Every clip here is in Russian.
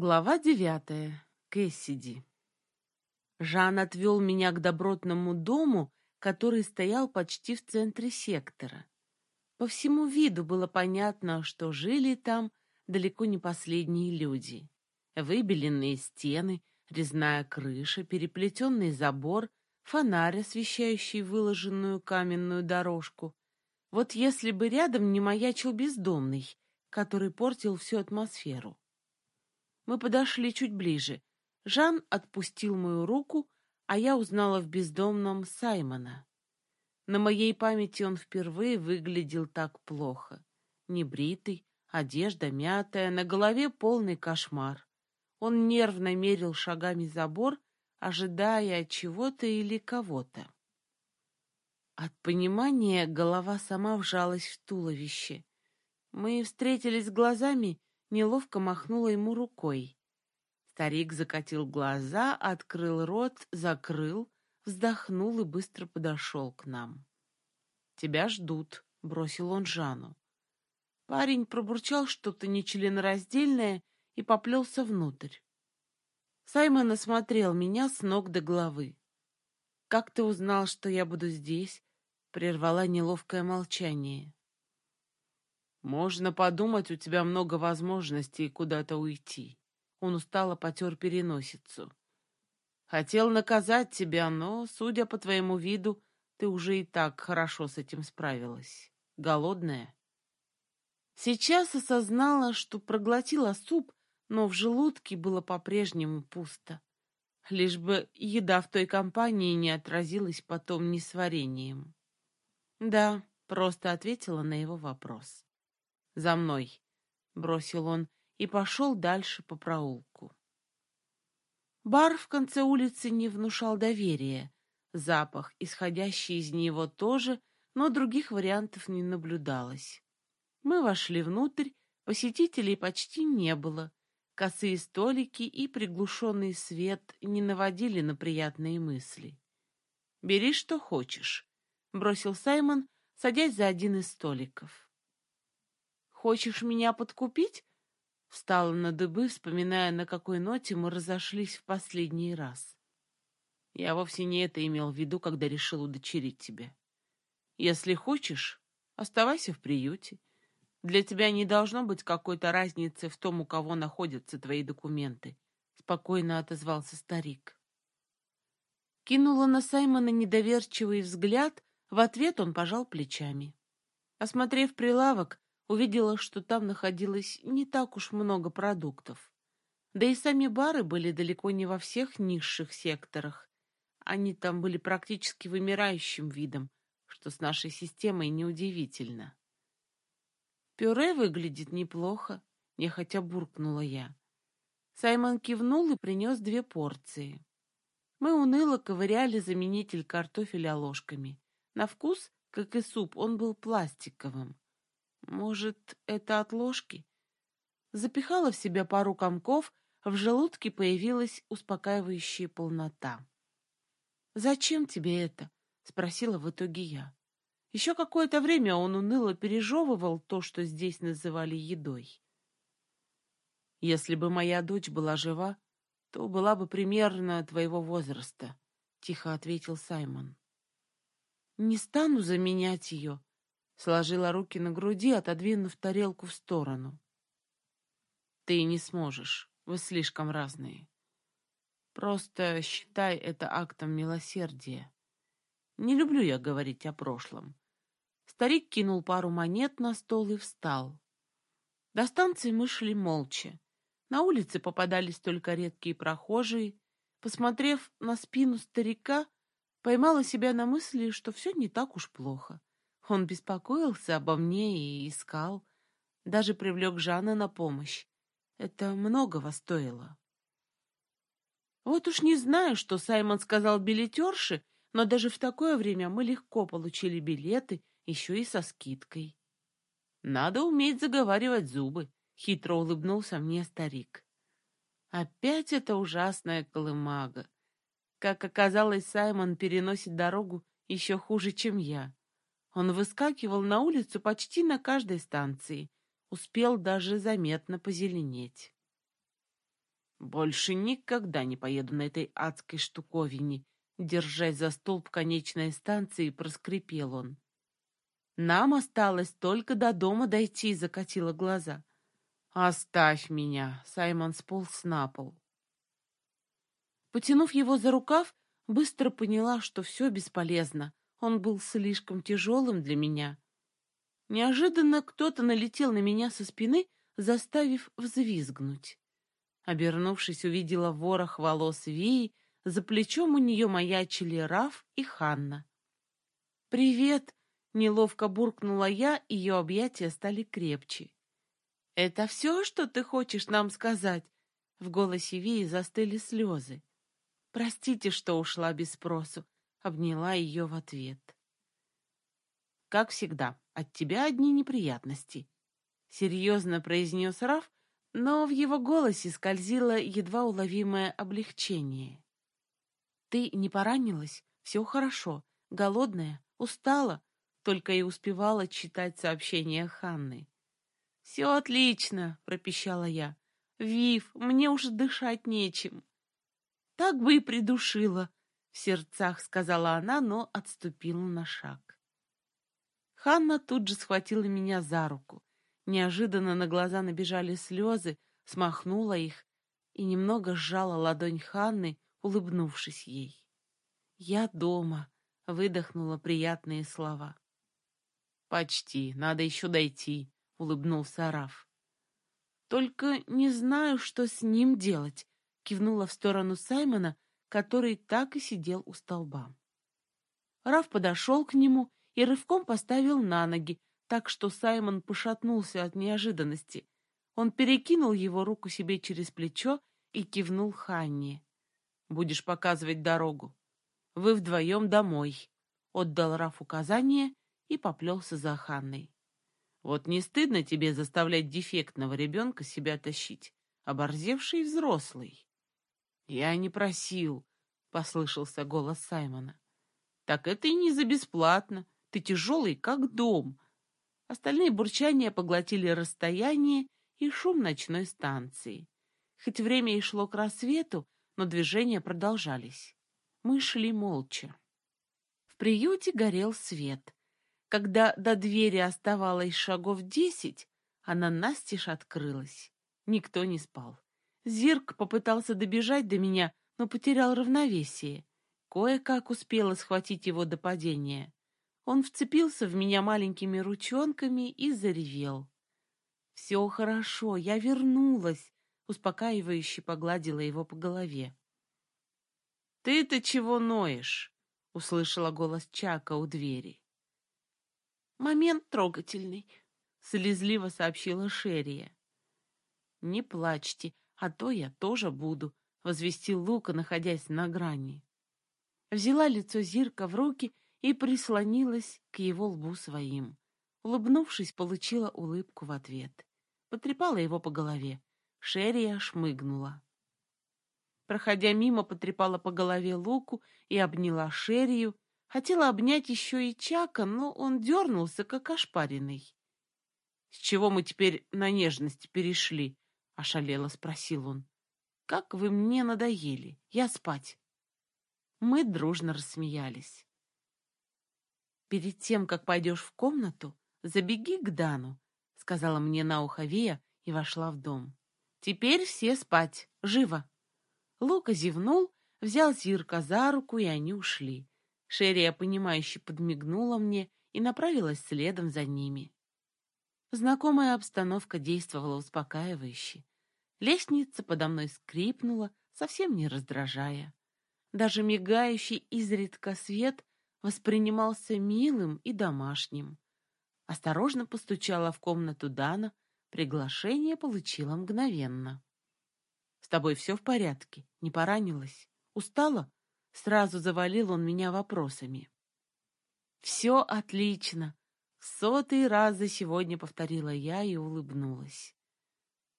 Глава девятая. Кэссиди. Жан отвел меня к добротному дому, который стоял почти в центре сектора. По всему виду было понятно, что жили там далеко не последние люди. Выбеленные стены, резная крыша, переплетенный забор, фонарь, освещающий выложенную каменную дорожку. Вот если бы рядом не маячил бездомный, который портил всю атмосферу. Мы подошли чуть ближе. Жан отпустил мою руку, а я узнала в бездомном Саймона. На моей памяти он впервые выглядел так плохо. Небритый, одежда мятая, на голове полный кошмар. Он нервно мерил шагами забор, ожидая чего-то или кого-то. От понимания голова сама вжалась в туловище. Мы встретились глазами, неловко махнула ему рукой. Старик закатил глаза, открыл рот, закрыл, вздохнул и быстро подошел к нам. «Тебя ждут», — бросил он Жану. Парень пробурчал что-то нечленораздельное и поплелся внутрь. Саймон осмотрел меня с ног до головы. «Как ты узнал, что я буду здесь?» — прервала неловкое молчание. Можно подумать, у тебя много возможностей куда-то уйти. Он устало потер переносицу. Хотел наказать тебя, но, судя по твоему виду, ты уже и так хорошо с этим справилась. Голодная? Сейчас осознала, что проглотила суп, но в желудке было по-прежнему пусто. Лишь бы еда в той компании не отразилась потом несварением. Да, просто ответила на его вопрос. «За мной!» — бросил он и пошел дальше по проулку. Бар в конце улицы не внушал доверия. Запах, исходящий из него, тоже, но других вариантов не наблюдалось. Мы вошли внутрь, посетителей почти не было. Косые столики и приглушенный свет не наводили на приятные мысли. «Бери, что хочешь», — бросил Саймон, садясь за один из столиков. Хочешь меня подкупить?» Встала на дыбы, вспоминая, на какой ноте мы разошлись в последний раз. Я вовсе не это имел в виду, когда решил удочерить тебя. Если хочешь, оставайся в приюте. Для тебя не должно быть какой-то разницы в том, у кого находятся твои документы, — спокойно отозвался старик. Кинула на Саймона недоверчивый взгляд, в ответ он пожал плечами. Осмотрев прилавок, увидела, что там находилось не так уж много продуктов. Да и сами бары были далеко не во всех низших секторах. Они там были практически вымирающим видом, что с нашей системой неудивительно. «Пюре выглядит неплохо», — нехотя буркнула я. Саймон кивнул и принес две порции. Мы уныло ковыряли заменитель картофеля ложками. На вкус, как и суп, он был пластиковым. Может, это от ложки? Запихала в себя пару комков, в желудке появилась успокаивающая полнота. «Зачем тебе это?» — спросила в итоге я. Еще какое-то время он уныло пережевывал то, что здесь называли едой. «Если бы моя дочь была жива, то была бы примерно твоего возраста», — тихо ответил Саймон. «Не стану заменять ее», Сложила руки на груди, отодвинув тарелку в сторону. Ты не сможешь, вы слишком разные. Просто считай это актом милосердия. Не люблю я говорить о прошлом. Старик кинул пару монет на стол и встал. До станции мы шли молча. На улице попадались только редкие прохожие. Посмотрев на спину старика, поймала себя на мысли, что все не так уж плохо. Он беспокоился обо мне и искал, даже привлек Жана на помощь. Это многого стоило. Вот уж не знаю, что Саймон сказал билетерше, но даже в такое время мы легко получили билеты, еще и со скидкой. Надо уметь заговаривать зубы, хитро улыбнулся мне старик. Опять эта ужасная колымага. Как оказалось, Саймон переносит дорогу еще хуже, чем я. Он выскакивал на улицу почти на каждой станции, успел даже заметно позеленеть. Больше никогда не поеду на этой адской штуковине, держась за столб конечной станции, проскрипел он. Нам осталось только до дома дойти, закатила глаза. Оставь меня, Саймон сполз на пол. Потянув его за рукав, быстро поняла, что все бесполезно. Он был слишком тяжелым для меня. Неожиданно кто-то налетел на меня со спины, заставив взвизгнуть. Обернувшись, увидела ворох волос Вии, за плечом у нее маячили Раф и Ханна. «Привет!» — неловко буркнула я, ее объятия стали крепче. «Это все, что ты хочешь нам сказать?» В голосе Вии застыли слезы. «Простите, что ушла без спросу», — обняла ее в ответ. «Как всегда, от тебя одни неприятности», — серьезно произнес Раф, но в его голосе скользило едва уловимое облегчение. «Ты не поранилась? Все хорошо. Голодная? Устала?» Только и успевала читать сообщения Ханны. «Все отлично», — пропищала я. «Вив, мне уже дышать нечем». «Так бы и придушила», — в сердцах сказала она, но отступила на шаг. Ханна тут же схватила меня за руку. Неожиданно на глаза набежали слезы, смахнула их и немного сжала ладонь Ханны, улыбнувшись ей. «Я дома», — выдохнула приятные слова. «Почти, надо еще дойти», — улыбнулся Раф. «Только не знаю, что с ним делать», — кивнула в сторону Саймона, который так и сидел у столба. Раф подошел к нему и рывком поставил на ноги, так что Саймон пошатнулся от неожиданности. Он перекинул его руку себе через плечо и кивнул Ханне. «Будешь показывать дорогу. Вы вдвоем домой», — отдал Раф указание и поплелся за Ханной. «Вот не стыдно тебе заставлять дефектного ребенка себя тащить, оборзевший взрослый?» «Я не просил», — послышался голос Саймона. «Так это и не за бесплатно. Ты тяжелый, как дом. Остальные бурчания поглотили расстояние и шум ночной станции. Хоть время и шло к рассвету, но движения продолжались. Мы шли молча. В приюте горел свет. Когда до двери оставалось шагов десять, она настежь открылась. Никто не спал. Зирк попытался добежать до меня, но потерял равновесие. Кое-как успела схватить его до падения. Он вцепился в меня маленькими ручонками и заревел. «Все хорошо, я вернулась», — успокаивающе погладила его по голове. «Ты-то чего ноешь?» — услышала голос Чака у двери. «Момент трогательный», — слезливо сообщила Шерия. «Не плачьте, а то я тоже буду», — возвестил Лука, находясь на грани. Взяла лицо Зирка в руки и прислонилась к его лбу своим. Улыбнувшись, получила улыбку в ответ. Потрепала его по голове. Шерия шмыгнула. Проходя мимо, потрепала по голове Луку и обняла Шерию. Хотела обнять еще и Чака, но он дернулся, как ошпаренный. — С чего мы теперь на нежность перешли? — ошалело спросил он. — Как вы мне надоели. Я спать. Мы дружно рассмеялись. «Перед тем, как пойдешь в комнату, забеги к Дану», — сказала мне на ухо Вия и вошла в дом. «Теперь все спать. Живо!» Лука зевнул, взял Зирка за руку, и они ушли. Шерия, понимающе подмигнула мне и направилась следом за ними. Знакомая обстановка действовала успокаивающе. Лестница подо мной скрипнула, совсем не раздражая. Даже мигающий изредка свет воспринимался милым и домашним. Осторожно постучала в комнату Дана, приглашение получила мгновенно. «С тобой все в порядке? Не поранилась? Устала?» Сразу завалил он меня вопросами. «Все отлично!» Сотый раз за сегодня повторила я и улыбнулась.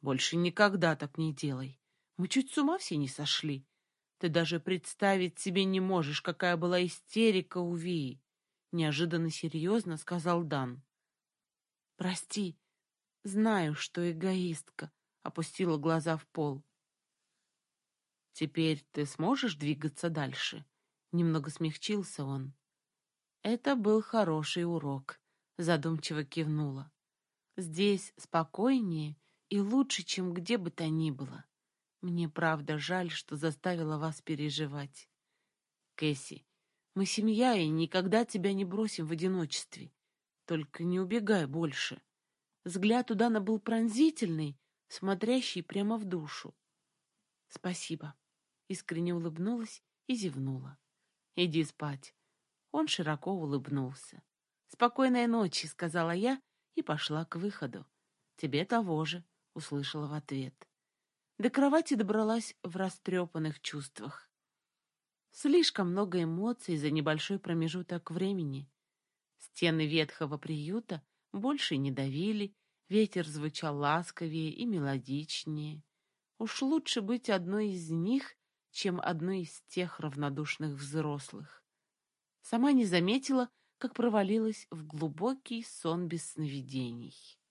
«Больше никогда так не делай. Мы чуть с ума все не сошли. Ты даже представить себе не можешь, какая была истерика у Вии. Неожиданно серьезно сказал Дан. Прости, знаю, что эгоистка, опустила глаза в пол. Теперь ты сможешь двигаться дальше? Немного смягчился он. Это был хороший урок, задумчиво кивнула. Здесь спокойнее и лучше, чем где бы то ни было. Мне правда жаль, что заставила вас переживать. Кэсси, мы семья и никогда тебя не бросим в одиночестве. Только не убегай больше. Взгляд у Дана был пронзительный, смотрящий прямо в душу. Спасибо. Искренне улыбнулась и зевнула. Иди спать. Он широко улыбнулся. «Спокойной ночи», — сказала я и пошла к выходу. «Тебе того же», — услышала в ответ. До кровати добралась в растрепанных чувствах. Слишком много эмоций за небольшой промежуток времени. Стены ветхого приюта больше не давили, ветер звучал ласковее и мелодичнее. Уж лучше быть одной из них, чем одной из тех равнодушных взрослых. Сама не заметила, как провалилась в глубокий сон без сновидений.